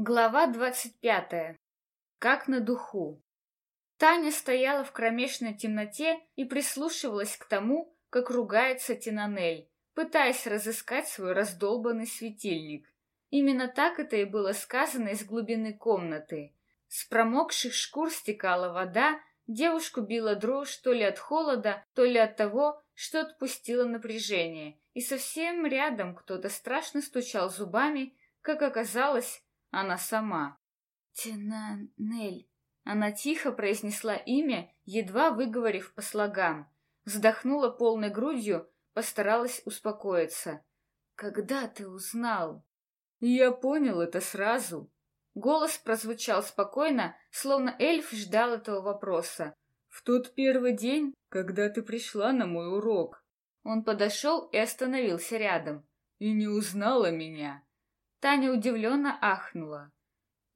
Глава двадцать пятая. Как на духу. Таня стояла в кромешной темноте и прислушивалась к тому, как ругается Тинанель, пытаясь разыскать свой раздолбанный светильник. Именно так это и было сказано из глубины комнаты. С промокших шкур стекала вода, девушку била дрожь то ли от холода, то ли от того, что отпустило напряжение, и совсем рядом кто-то страшно стучал зубами, как оказалось, она сама. Тинанель. Она тихо произнесла имя, едва выговорив по слогам. Вздохнула полной грудью, постаралась успокоиться. «Когда ты узнал?» «Я понял это сразу». Голос прозвучал спокойно, словно эльф ждал этого вопроса. «В тот первый день, когда ты пришла на мой урок». Он подошел и остановился рядом. «И не узнала меня. Таня удивленно ахнула.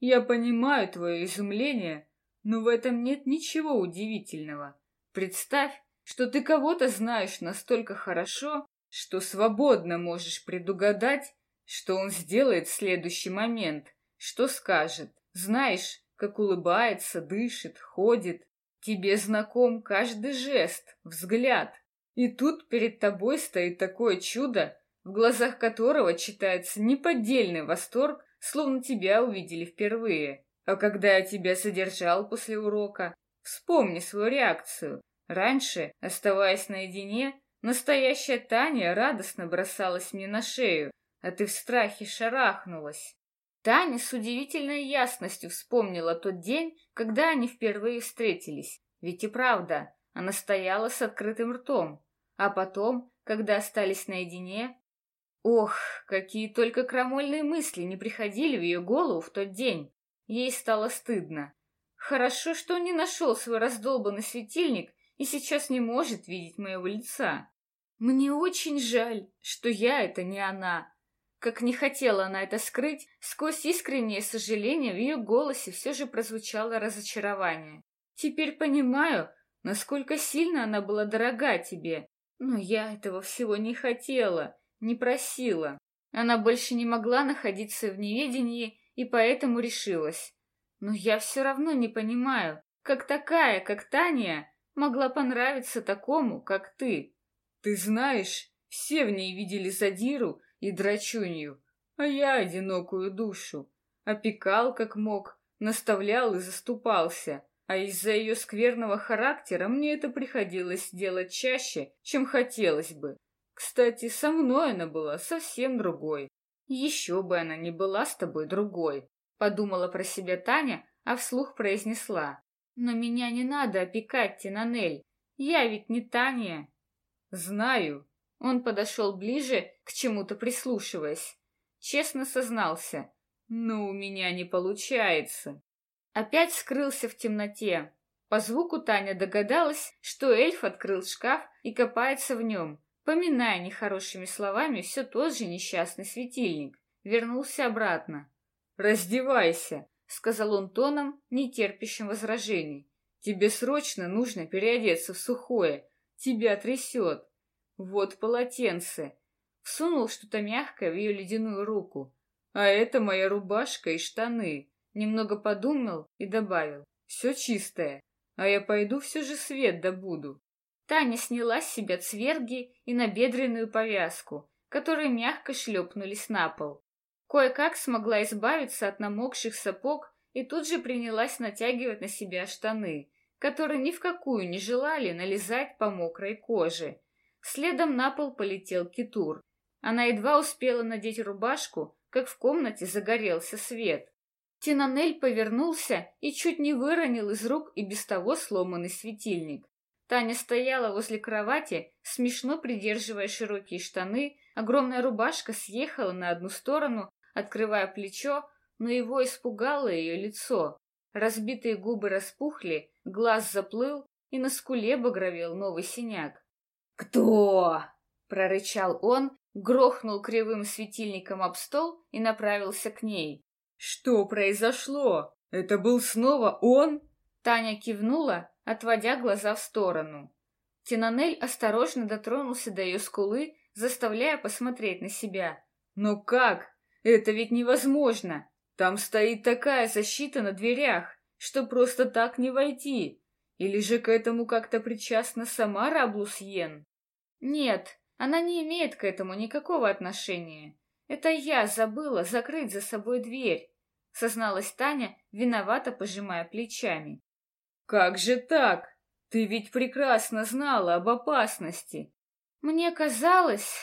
«Я понимаю твое изумление, но в этом нет ничего удивительного. Представь, что ты кого-то знаешь настолько хорошо, что свободно можешь предугадать, что он сделает в следующий момент, что скажет. Знаешь, как улыбается, дышит, ходит. Тебе знаком каждый жест, взгляд. И тут перед тобой стоит такое чудо, в глазах которого читается неподдельный восторг, словно тебя увидели впервые. А когда я тебя содержал после урока, вспомни свою реакцию. Раньше, оставаясь наедине, настоящая Таня радостно бросалась мне на шею, а ты в страхе шарахнулась. Таня с удивительной ясностью вспомнила тот день, когда они впервые встретились. Ведь и правда, она стояла с открытым ртом. А потом, когда остались наедине, Ох, какие только крамольные мысли не приходили в ее голову в тот день. Ей стало стыдно. Хорошо, что он не нашел свой раздолбанный светильник и сейчас не может видеть моего лица. Мне очень жаль, что я — это не она. Как не хотела она это скрыть, сквозь искреннее сожаление в ее голосе все же прозвучало разочарование. Теперь понимаю, насколько сильно она была дорога тебе. Но я этого всего не хотела не просила. Она больше не могла находиться в неведении и поэтому решилась. Но я все равно не понимаю, как такая, как Таня, могла понравиться такому, как ты. Ты знаешь, все в ней видели задиру и драчунью, а я одинокую душу. Опекал как мог, наставлял и заступался, а из-за ее скверного характера мне это приходилось делать чаще, чем хотелось бы. Кстати, со мной она была совсем другой. Еще бы она не была с тобой другой, подумала про себя Таня, а вслух произнесла. Но меня не надо опекать, Тинанель. Я ведь не Таня. Знаю. Он подошел ближе, к чему-то прислушиваясь. Честно сознался. Но у меня не получается. Опять скрылся в темноте. По звуку Таня догадалась, что эльф открыл шкаф и копается в нем поминая нехорошими словами все тот же несчастный светильник, вернулся обратно. «Раздевайся», — сказал он тоном, не терпящим возражений. «Тебе срочно нужно переодеться в сухое. Тебя трясет. Вот полотенце». Всунул что-то мягкое в ее ледяную руку. «А это моя рубашка и штаны». Немного подумал и добавил. «Все чистое. А я пойду все же свет добуду». Таня сняла с себя цверги и набедренную повязку, которые мягко шлепнулись на пол. Кое-как смогла избавиться от намокших сапог и тут же принялась натягивать на себя штаны, которые ни в какую не желали налезать по мокрой коже. Следом на пол полетел китур. Она едва успела надеть рубашку, как в комнате загорелся свет. Тинанель повернулся и чуть не выронил из рук и без того сломанный светильник. Таня стояла возле кровати, смешно придерживая широкие штаны, огромная рубашка съехала на одну сторону, открывая плечо, но его испугало ее лицо. Разбитые губы распухли, глаз заплыл, и на скуле багровел новый синяк. «Кто?» — прорычал он, грохнул кривым светильником об стол и направился к ней. «Что произошло? Это был снова он?» Таня кивнула, отводя глаза в сторону. Тинанель осторожно дотронулся до ее скулы, заставляя посмотреть на себя. «Но как? Это ведь невозможно! Там стоит такая защита на дверях, что просто так не войти. Или же к этому как-то причастна сама Раблусьен? Нет, она не имеет к этому никакого отношения. Это я забыла закрыть за собой дверь, созналась Таня, виновато пожимая плечами. Как же так? Ты ведь прекрасно знала об опасности. Мне казалось,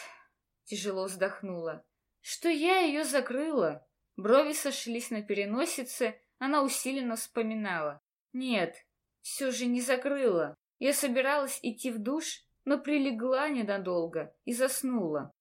тяжело вздохнула, что я ее закрыла. Брови сошлись на переносице, она усиленно вспоминала. Нет, все же не закрыла. Я собиралась идти в душ, но прилегла ненадолго и заснула.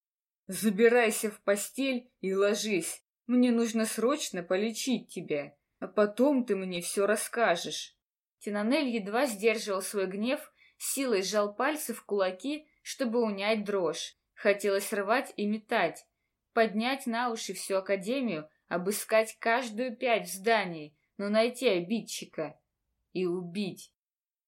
«Забирайся в постель и ложись. Мне нужно срочно полечить тебя, а потом ты мне все расскажешь». Тинанель едва сдерживал свой гнев, силой сжал пальцы в кулаки, чтобы унять дрожь. Хотелось рвать и метать, поднять на уши всю академию, обыскать каждую пять в здании, но найти обидчика и убить.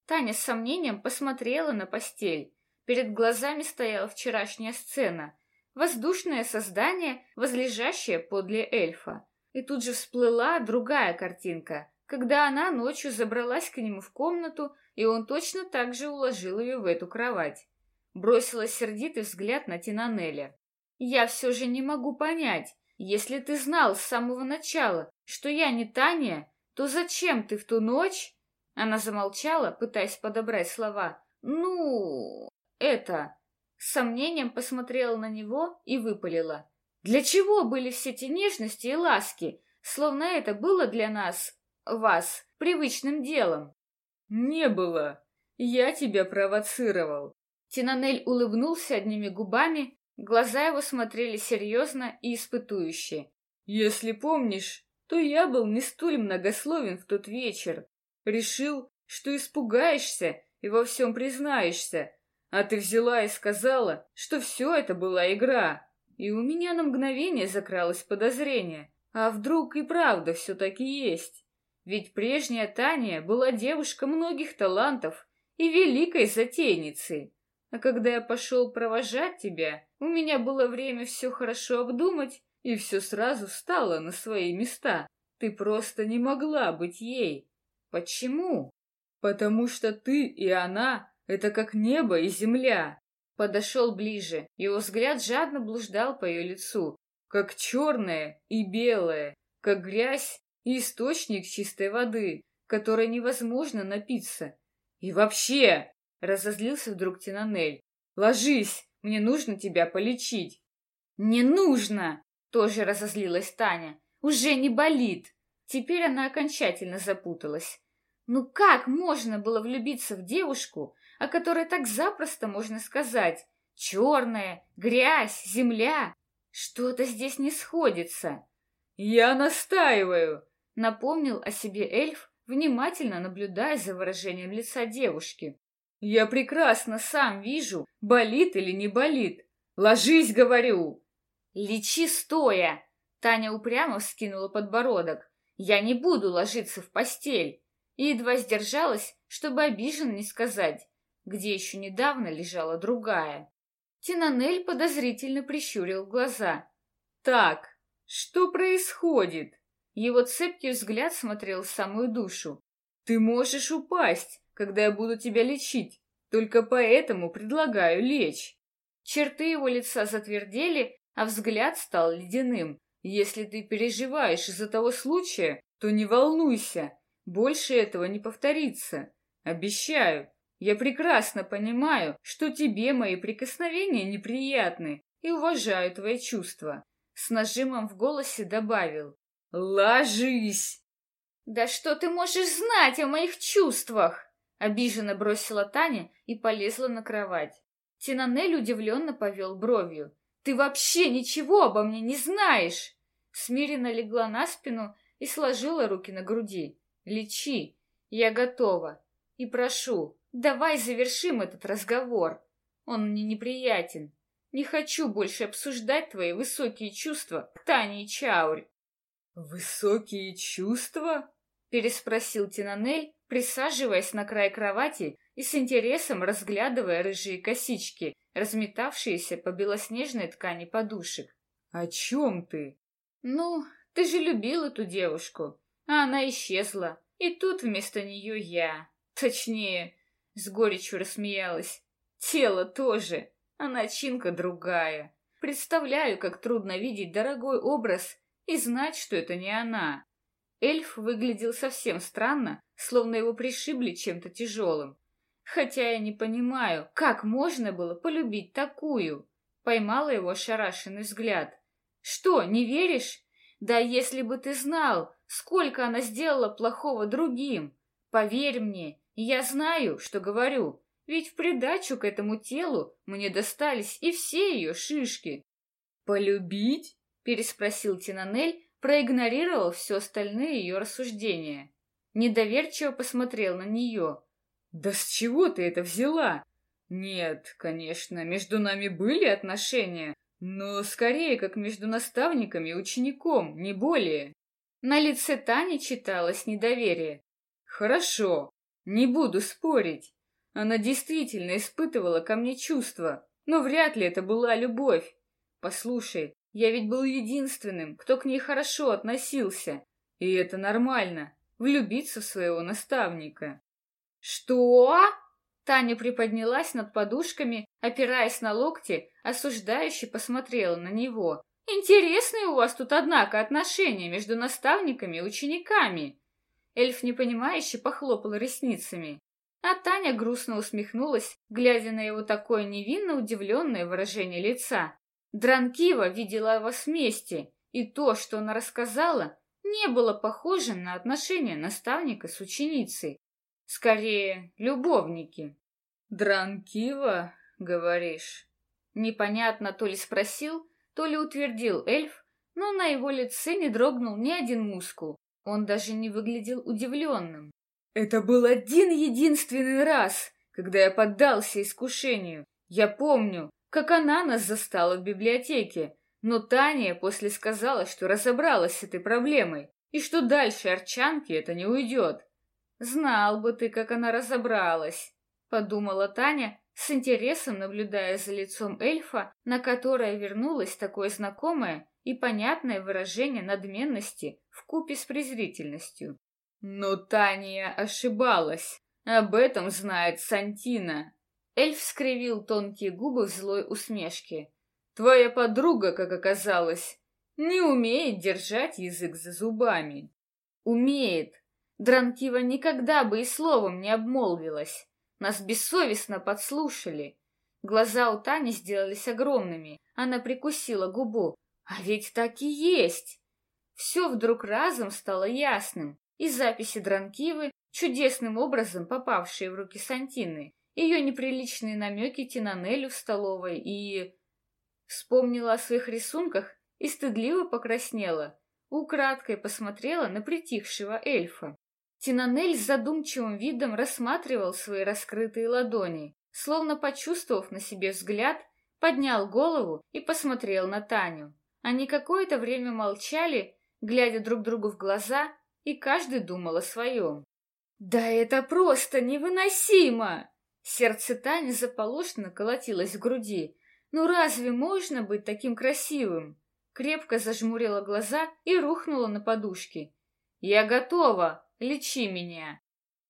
Таня с сомнением посмотрела на постель. Перед глазами стояла вчерашняя сцена. Воздушное создание, возлежащее подле эльфа. И тут же всплыла другая картинка, когда она ночью забралась к нему в комнату, и он точно так же уложил ее в эту кровать. Бросила сердитый взгляд на Тинанеля. «Я все же не могу понять, если ты знал с самого начала, что я не Таня, то зачем ты в ту ночь...» Она замолчала, пытаясь подобрать слова. «Ну, это...» С сомнением посмотрела на него и выпалила. «Для чего были все эти нежности и ласки, словно это было для нас, вас, привычным делом?» «Не было. Я тебя провоцировал». Тинанель улыбнулся одними губами, глаза его смотрели серьезно и испытующе. «Если помнишь, то я был не столь многословен в тот вечер. Решил, что испугаешься и во всем признаешься, а ты взяла и сказала, что все это была игра. И у меня на мгновение закралось подозрение, а вдруг и правда все-таки есть? Ведь прежняя Таня была девушка многих талантов и великой затейницей. А когда я пошел провожать тебя, у меня было время все хорошо обдумать, и все сразу стало на свои места. Ты просто не могла быть ей. Почему? Потому что ты и она — это как небо и земля. Подошел ближе, его взгляд жадно блуждал по ее лицу, как черное и белое, как грязь и источник чистой воды, которой невозможно напиться. И вообще, разозлился вдруг Тинанель, ложись, мне нужно тебя полечить. Не нужно, тоже разозлилась Таня, уже не болит. Теперь она окончательно запуталась. Ну как можно было влюбиться в девушку, о которой так запросто можно сказать «черная», «грязь», «земля»? Что-то здесь не сходится. «Я настаиваю», — напомнил о себе эльф, внимательно наблюдая за выражением лица девушки. «Я прекрасно сам вижу, болит или не болит. Ложись, говорю!» «Лечи стоя!» Таня упрямо вскинула подбородок. Я не буду ложиться в постель. И едва сдержалась, чтобы обиженно не сказать, где еще недавно лежала другая. Тинанель подозрительно прищурил глаза. «Так, что происходит?» Его цепкий взгляд смотрел в самую душу. «Ты можешь упасть, когда я буду тебя лечить, только поэтому предлагаю лечь». Черты его лица затвердели, а взгляд стал ледяным. Если ты переживаешь из-за того случая, то не волнуйся, больше этого не повторится. Обещаю. Я прекрасно понимаю, что тебе мои прикосновения неприятны и уважаю твои чувства. С нажимом в голосе добавил. Ложись! Да что ты можешь знать о моих чувствах? Обиженно бросила Таня и полезла на кровать. Тинанель удивленно повел бровью. Ты вообще ничего обо мне не знаешь!» Смиренно легла на спину и сложила руки на груди. «Лечи, я готова. И прошу, давай завершим этот разговор. Он мне неприятен. Не хочу больше обсуждать твои высокие чувства к Тане и Чаурь». «Высокие чувства?» — переспросил Тинанель, присаживаясь на край кровати и с интересом разглядывая рыжие косички, разметавшиеся по белоснежной ткани подушек. «О чем ты?» «Ну, ты же любил эту девушку, а она исчезла, и тут вместо нее я. Точнее, с горечью рассмеялась. Тело тоже, а начинка другая. Представляю, как трудно видеть дорогой образ и знать, что это не она. Эльф выглядел совсем странно, словно его пришибли чем-то тяжелым. Хотя я не понимаю, как можно было полюбить такую. Поймала его ошарашенный взгляд. Что, не веришь? Да если бы ты знал, сколько она сделала плохого другим. Поверь мне, я знаю, что говорю. Ведь в придачу к этому телу мне достались и все ее шишки. «Полюбить?» — переспросил Тинанель, проигнорировал все остальные ее рассуждения. Недоверчиво посмотрел на нее. «Да с чего ты это взяла?» «Нет, конечно, между нами были отношения, но скорее как между наставниками и учеником, не более». На лице Тани читалось недоверие. «Хорошо, не буду спорить. Она действительно испытывала ко мне чувства, но вряд ли это была любовь. Послушай, я ведь был единственным, кто к ней хорошо относился. И это нормально, влюбиться в своего наставника. Что? Таня приподнялась над подушками, опираясь на локти, осуждающе посмотрела на него. Интересные у вас тут, однако, отношения между наставниками и учениками. Эльф непонимающе похлопал ресницами. А Таня грустно усмехнулась, глядя на его такое невинно удивленное выражение лица. Дранкива видела вас вместе, и то, что она рассказала, не было похоже на отношения наставника с ученицей. Скорее, любовники. «Дранкива, говоришь?» Непонятно то ли спросил, то ли утвердил эльф, но на его лице не дрогнул ни один мускул. Он даже не выглядел удивленным. «Это был один единственный раз, когда я поддался искушению. Я помню, как она нас застала в библиотеке, но Таня после сказала, что разобралась с этой проблемой и что дальше Арчанки это не уйдет. Знал бы ты, как она разобралась, подумала Таня, с интересом наблюдая за лицом эльфа, на которое вернулось такое знакомое и понятное выражение надменности в купе с презрительностью. Но Таня ошибалась. Об этом знает Сантина. Эльф скривил тонкие губы в злой усмешке. Твоя подруга, как оказалось, не умеет держать язык за зубами. Умеет. Дранкива никогда бы и словом не обмолвилась. Нас бессовестно подслушали. Глаза у Тани сделались огромными. Она прикусила губу. А ведь так и есть. Все вдруг разом стало ясным. И записи Дранкивы, чудесным образом попавшие в руки Сантины, ее неприличные намеки Тинанелю в столовой и... Вспомнила о своих рисунках и стыдливо покраснела, украдкой посмотрела на притихшего эльфа. Тинанель с задумчивым видом рассматривал свои раскрытые ладони, словно почувствовав на себе взгляд, поднял голову и посмотрел на Таню. Они какое-то время молчали, глядя друг другу в глаза, и каждый думал о своем. «Да это просто невыносимо!» Сердце Тани заполошно колотилось в груди. «Ну разве можно быть таким красивым?» Крепко зажмурила глаза и рухнула на подушки. «Я готова! Лечи меня!»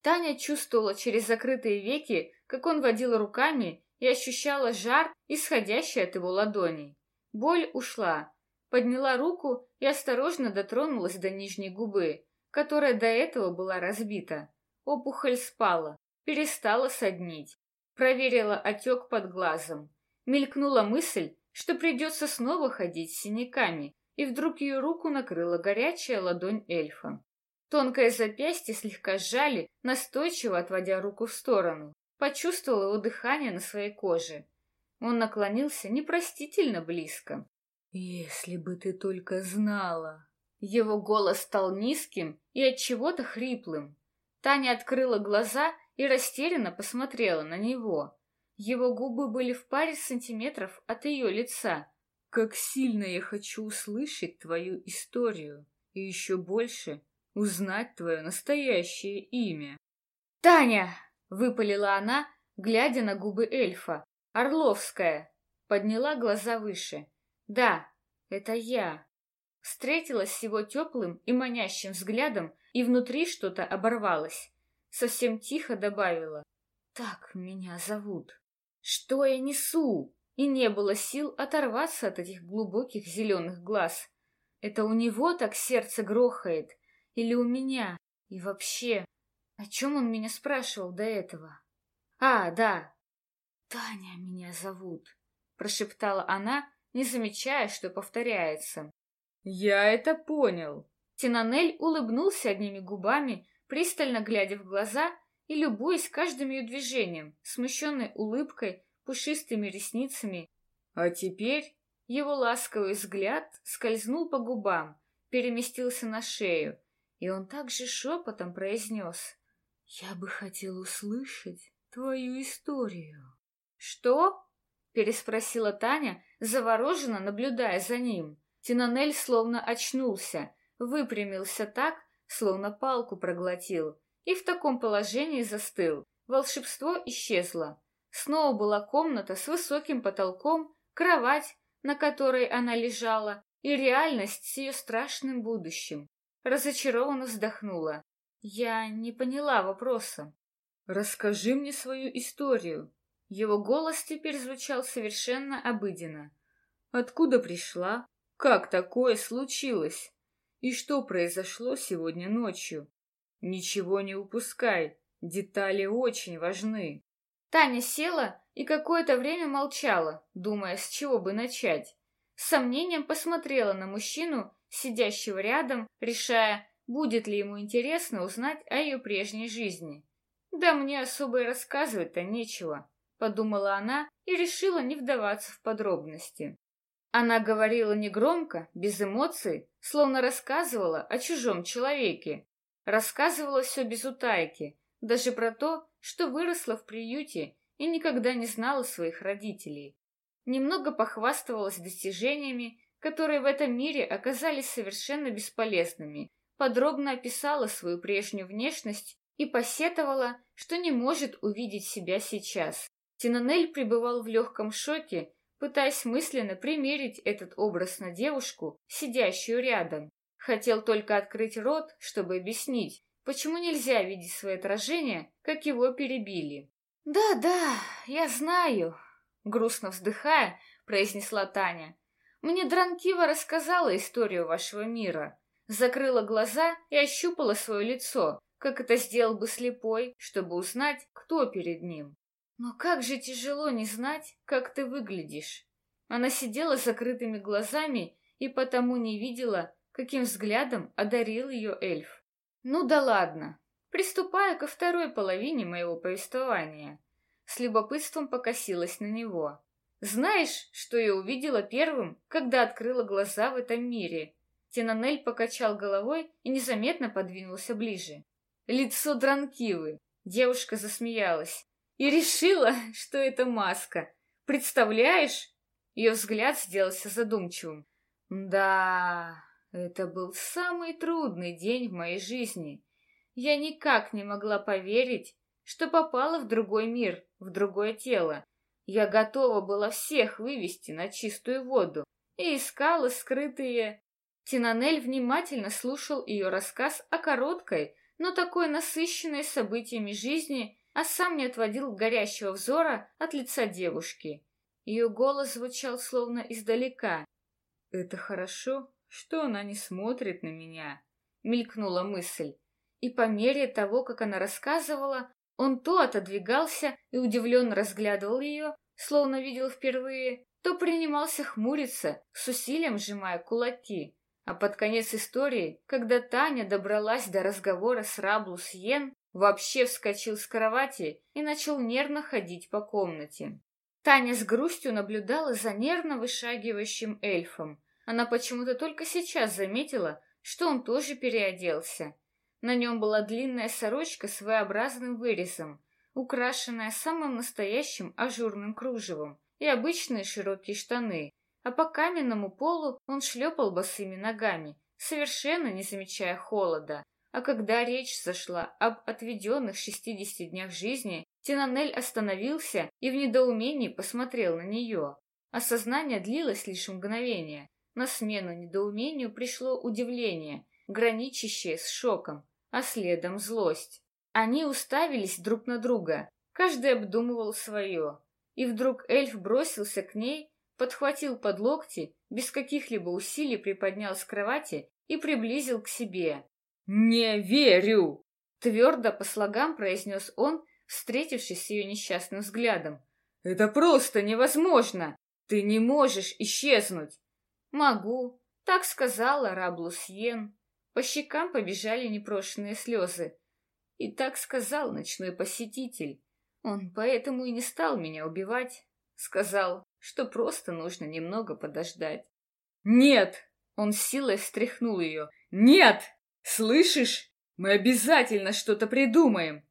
Таня чувствовала через закрытые веки, как он водил руками, и ощущала жар, исходящий от его ладоней. Боль ушла. Подняла руку и осторожно дотронулась до нижней губы, которая до этого была разбита. Опухоль спала, перестала соднить. Проверила отек под глазом. Мелькнула мысль, что придется снова ходить с синяками, и вдруг ее руку накрыла горячая ладонь эльфа. Тонкое запястье слегка сжали, настойчиво отводя руку в сторону. Почувствовал его дыхание на своей коже. Он наклонился непростительно близко. «Если бы ты только знала!» Его голос стал низким и от чего-то хриплым. Таня открыла глаза и растерянно посмотрела на него. Его губы были в паре сантиметров от ее лица. «Как сильно я хочу услышать твою историю и еще больше узнать твое настоящее имя». «Таня!» — выпалила она, глядя на губы эльфа. «Орловская!» — подняла глаза выше. «Да, это я!» встретилась с его теплым и манящим взглядом, и внутри что-то оборвалось. Совсем тихо добавила. «Так меня зовут. Что я несу?» И не было сил оторваться от этих глубоких зеленых глаз. Это у него так сердце грохает? Или у меня? И вообще, о чем он меня спрашивал до этого? А, да. «Таня меня зовут», — прошептала она, не замечая, что повторяется. «Я это понял». Тинанель улыбнулся одними губами, пристально глядя в глаза и любуясь каждым ее движением, смущенной улыбкой, пушистыми ресницами. А теперь его ласковый взгляд скользнул по губам, переместился на шею, и он также шепотом произнес «Я бы хотел услышать твою историю». «Что?» — переспросила Таня, завороженно наблюдая за ним. Тинанель словно очнулся, выпрямился так, словно палку проглотил, и в таком положении застыл. Волшебство исчезло. Снова была комната с высоким потолком, кровать, на которой она лежала, и реальность с ее страшным будущим. Разочарованно вздохнула. Я не поняла вопроса. «Расскажи мне свою историю». Его голос теперь звучал совершенно обыденно. «Откуда пришла? Как такое случилось? И что произошло сегодня ночью? Ничего не упускай, детали очень важны». Таня села и какое-то время молчала, думая, с чего бы начать. С сомнением посмотрела на мужчину, сидящего рядом, решая, будет ли ему интересно узнать о ее прежней жизни. «Да мне особо и рассказывать-то нечего», — подумала она и решила не вдаваться в подробности. Она говорила негромко, без эмоций, словно рассказывала о чужом человеке. Рассказывала все без утайки, даже про то, что выросла в приюте и никогда не знала своих родителей. Немного похвасталась достижениями, которые в этом мире оказались совершенно бесполезными, подробно описала свою прежнюю внешность и посетовала, что не может увидеть себя сейчас. Тинанель пребывал в легком шоке, пытаясь мысленно примерить этот образ на девушку, сидящую рядом. Хотел только открыть рот, чтобы объяснить, Почему нельзя видеть свое отражение, как его перебили? «Да, да, я знаю», — грустно вздыхая, произнесла Таня. «Мне Дранкива рассказала историю вашего мира, закрыла глаза и ощупала свое лицо, как это сделал бы слепой, чтобы узнать, кто перед ним. Но как же тяжело не знать, как ты выглядишь». Она сидела с закрытыми глазами и потому не видела, каким взглядом одарил ее эльф. Ну да ладно. Приступаю ко второй половине моего повествования. С любопытством покосилась на него. Знаешь, что я увидела первым, когда открыла глаза в этом мире? Тинанель покачал головой и незаметно подвинулся ближе. Лицо Дранкивы. Девушка засмеялась. И решила, что это маска. Представляешь? Ее взгляд сделался задумчивым. Да, это был самый трудный день в моей жизни. Я никак не могла поверить, что попала в другой мир, в другое тело. Я готова была всех вывести на чистую воду и искала скрытые... Тинанель внимательно слушал ее рассказ о короткой, но такой насыщенной событиями жизни, а сам не отводил горящего взора от лица девушки. Ее голос звучал словно издалека. «Это хорошо, что она не смотрит на меня? Мелькнула мысль. И по мере того, как она рассказывала, он то отодвигался и удивленно разглядывал ее, словно видел впервые, то принимался хмуриться, с усилием сжимая кулаки. А под конец истории, когда Таня добралась до разговора с Раблус Йен, вообще вскочил с кровати и начал нервно ходить по комнате. Таня с грустью наблюдала за нервно вышагивающим эльфом, она почему-то только сейчас заметила, что он тоже переоделся. На нем была длинная сорочка с V-образным вырезом, украшенная самым настоящим ажурным кружевом, и обычные широкие штаны, а по каменному полу он шлепал босыми ногами, совершенно не замечая холода. А когда речь зашла об отведенных 60 днях жизни, Тинанель остановился и в недоумении посмотрел на нее. Осознание длилось лишь мгновение. На смену недоумению пришло удивление, граничащее с шоком, а следом злость. Они уставились друг на друга, каждый обдумывал свое. И вдруг эльф бросился к ней, подхватил под локти, без каких-либо усилий приподнял с кровати и приблизил к себе. «Не верю!» Твердо по слогам произнес он, встретившись с ее несчастным взглядом. «Это просто невозможно! Ты не можешь исчезнуть!» «Могу», — так сказала Раблус Йен. По щекам побежали непрошенные слезы. И так сказал ночной посетитель. Он поэтому и не стал меня убивать. Сказал, что просто нужно немного подождать. «Нет!» — он силой встряхнул ее. «Нет! Слышишь? Мы обязательно что-то придумаем!»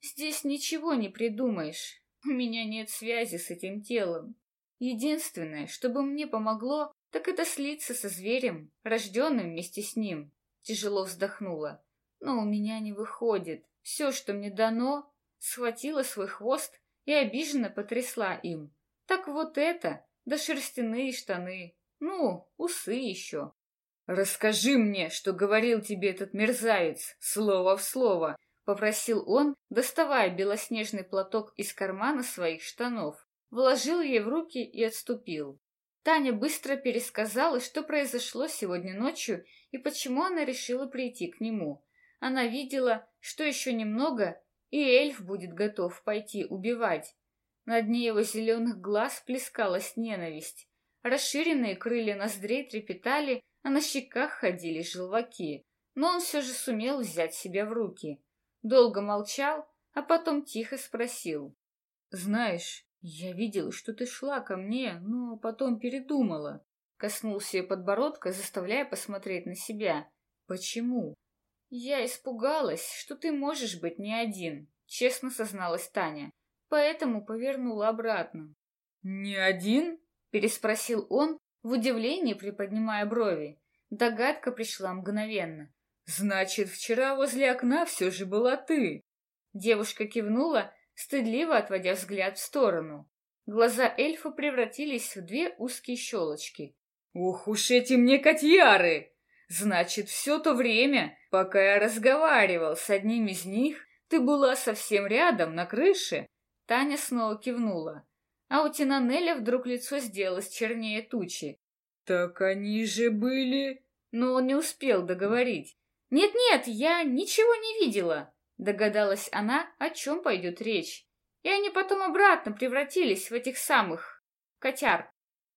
«Здесь ничего не придумаешь. У меня нет связи с этим телом. Единственное, что бы мне помогло, так это слиться со зверем, рожденным вместе с ним. Тяжело вздохнула. Но у меня не выходит. Все, что мне дано, схватила свой хвост и обиженно потрясла им. Так вот это, да шерстяные штаны. Ну, усы еще. «Расскажи мне, что говорил тебе этот мерзавец, слово в слово», — попросил он, доставая белоснежный платок из кармана своих штанов. Вложил ей в руки и отступил. Таня быстро пересказала, что произошло сегодня ночью и почему она решила прийти к нему. Она видела, что еще немного, и эльф будет готов пойти убивать. На дне его зеленых глаз плескалась ненависть. Расширенные крылья ноздрей трепетали, а на щеках ходили желваки. Но он все же сумел взять себя в руки. Долго молчал, а потом тихо спросил. «Знаешь, «Я видела, что ты шла ко мне, но потом передумала». Коснулся ее подбородка, заставляя посмотреть на себя. «Почему?» «Я испугалась, что ты можешь быть не один», — честно созналась Таня. «Поэтому повернула обратно». «Не один?» — переспросил он, в удивлении приподнимая брови. Догадка пришла мгновенно. «Значит, вчера возле окна все же была ты!» Девушка кивнула, стыдливо отводя взгляд в сторону. Глаза эльфа превратились в две узкие щелочки. «Ух уж эти мне котьяры! Значит, все то время, пока я разговаривал с одним из них, ты была совсем рядом, на крыше?» Таня снова кивнула. А у Тинанеля вдруг лицо сделалось чернее тучи. «Так они же были...» Но он не успел договорить. «Нет-нет, я ничего не видела!» Догадалась она, о чем пойдет речь. И они потом обратно превратились в этих самых котяр.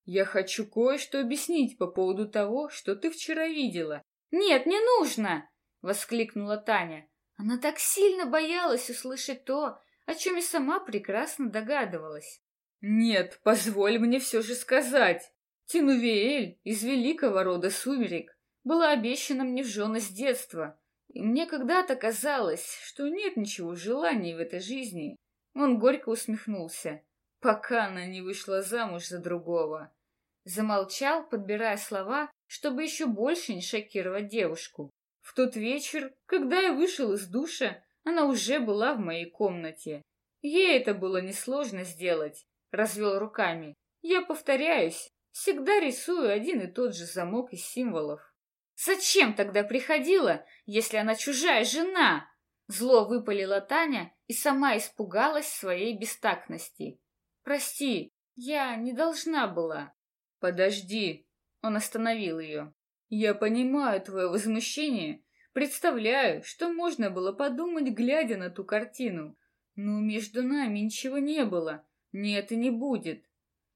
Я хочу кое-что объяснить по поводу того, что ты вчера видела. Нет, не нужно! Воскликнула Таня. Она так сильно боялась услышать то, о чем и сама прекрасно догадывалась. Нет, позволь мне все же сказать. Тинувиэль из великого рода сумерек была обещана мне в жены с детства. И мне когда-то казалось, что нет ничего желаний в этой жизни. Он горько усмехнулся, пока она не вышла замуж за другого. Замолчал, подбирая слова, чтобы еще больше не шокировать девушку. В тот вечер, когда я вышел из душа, она уже была в моей комнате. Ей это было несложно сделать, развел руками. Я повторяюсь, всегда рисую один и тот же замок из символов. Зачем тогда приходила, если она чужая жена? Зло выпалила Таня и сама испугалась своей бестактности. Прости, я не должна была. Подожди, он остановил ее. Я понимаю твое возмущение, представляю, что можно было подумать, глядя на ту картину. Но между нами ничего не было, нет и не будет.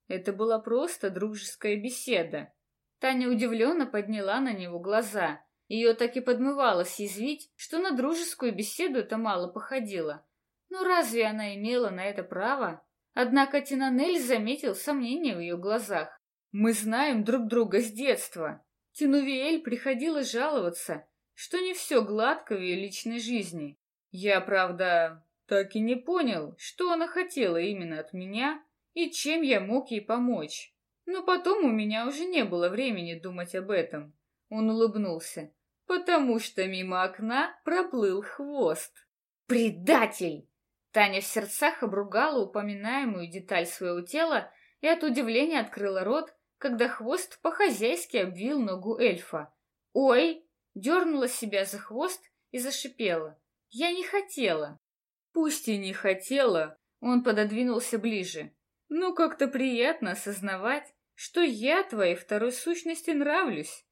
Это была просто дружеская беседа. Таня удивленно подняла на него глаза. Ее так и подмывало съязвить, что на дружескую беседу это мало походило. Но разве она имела на это право? Однако Тинанель заметил сомнение в ее глазах. «Мы знаем друг друга с детства. Тинувиэль приходила жаловаться, что не все гладко в ее личной жизни. Я, правда, так и не понял, что она хотела именно от меня и чем я мог ей помочь. Но потом у меня уже не было времени думать об этом. Он улыбнулся. Потому что мимо окна проплыл хвост. «Предатель!» Таня в сердцах обругала упоминаемую деталь своего тела и от удивления открыла рот, когда хвост по-хозяйски обвил ногу эльфа. «Ой!» — дернула себя за хвост и зашипела. «Я не хотела!» «Пусть и не хотела!» Он пододвинулся ближе. «Но как-то приятно осознавать, что я твоей второй сущности нравлюсь.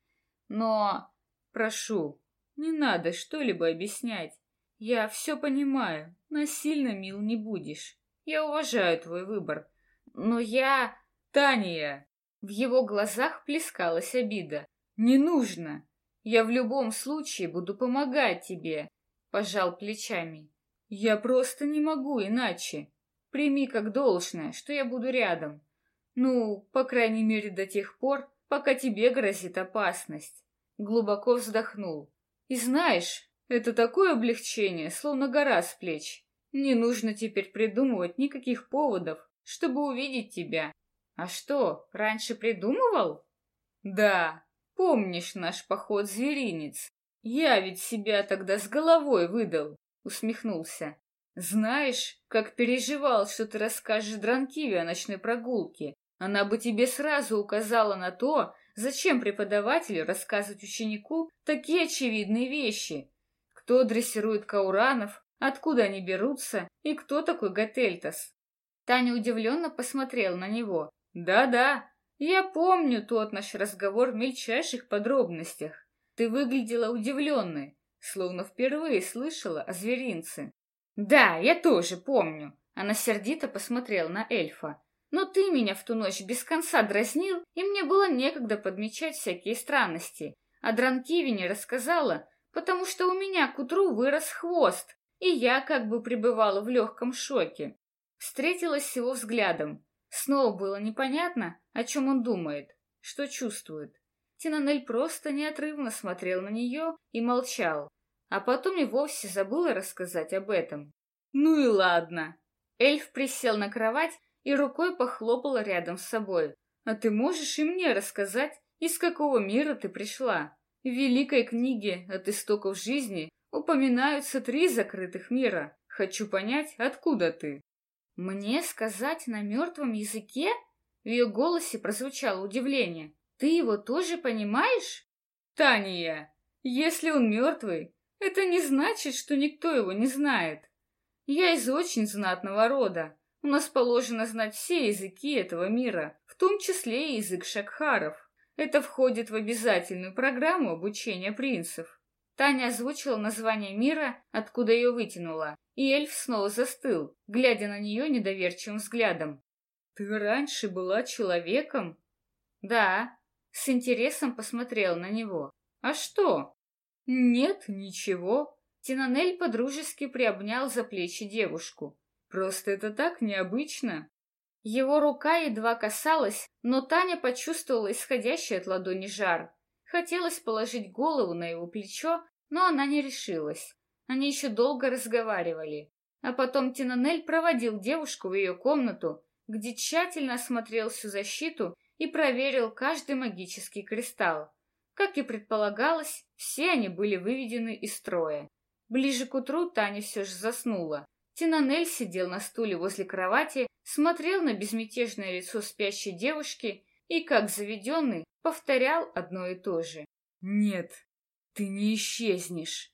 Но, прошу, не надо что-либо объяснять. Я все понимаю, насильно мил не будешь. Я уважаю твой выбор. Но я... Таня!» В его глазах плескалась обида. «Не нужно. Я в любом случае буду помогать тебе», — пожал плечами. «Я просто не могу иначе. Прими как должное, что я буду рядом. Ну, по крайней мере, до тех пор, пока тебе грозит опасность». Глубоко вздохнул. «И знаешь, это такое облегчение, словно гора с плеч. Не нужно теперь придумывать никаких поводов, чтобы увидеть тебя. А что, раньше придумывал? Да, помнишь наш поход зверинец? Я ведь себя тогда с головой выдал, усмехнулся. Знаешь, как переживал, что ты расскажешь Дранкиве о ночной прогулке. Она бы тебе сразу указала на то, зачем преподавателю рассказывать ученику такие очевидные вещи. Кто дрессирует кауранов, откуда они берутся и кто такой Гательтас. Таня удивленно посмотрела на него. «Да-да, я помню тот наш разговор в мельчайших подробностях. Ты выглядела удивленной, словно впервые слышала о зверинце». «Да, я тоже помню». Она сердито посмотрела на эльфа. «Но ты меня в ту ночь без конца дразнил, и мне было некогда подмечать всякие странности. А Дранкивине рассказала, потому что у меня к утру вырос хвост, и я как бы пребывала в легком шоке. Встретилась с его взглядом. Снова было непонятно, о чем он думает, что чувствует. Тинанель просто неотрывно смотрел на нее и молчал, а потом и вовсе забыла рассказать об этом. «Ну и ладно». Эльф присел на кровать и рукой похлопал рядом с собой. «А ты можешь и мне рассказать, из какого мира ты пришла?» В великой книге «От истоков жизни» упоминаются три закрытых мира. Хочу понять, откуда ты. «Мне сказать на мертвом языке?» В ее голосе прозвучало удивление. «Ты его тоже понимаешь?» «Таня, если он мертвый, это не значит, что никто его не знает. Я из очень знатного рода. У нас положено знать все языки этого мира, в том числе и язык шакхаров. Это входит в обязательную программу обучения принцев. Таня озвучила название мира, откуда ее вытянула, и эльф снова застыл, глядя на нее недоверчивым взглядом. «Ты раньше была человеком?» «Да», — с интересом посмотрел на него. «А что?» «Нет, ничего». Тинанель подружески приобнял за плечи девушку. «Просто это так необычно». Его рука едва касалась, но Таня почувствовала исходящий от ладони жар. Хотелось положить голову на его плечо, но она не решилась. Они еще долго разговаривали. А потом Тинанель проводил девушку в ее комнату, где тщательно осмотрел всю защиту и проверил каждый магический кристалл. Как и предполагалось, все они были выведены из строя. Ближе к утру Таня все же заснула. Тинанель сидел на стуле возле кровати, смотрел на безмятежное лицо спящей девушки и, как заведенный, повторял одно и то же. «Нет, ты не исчезнешь!»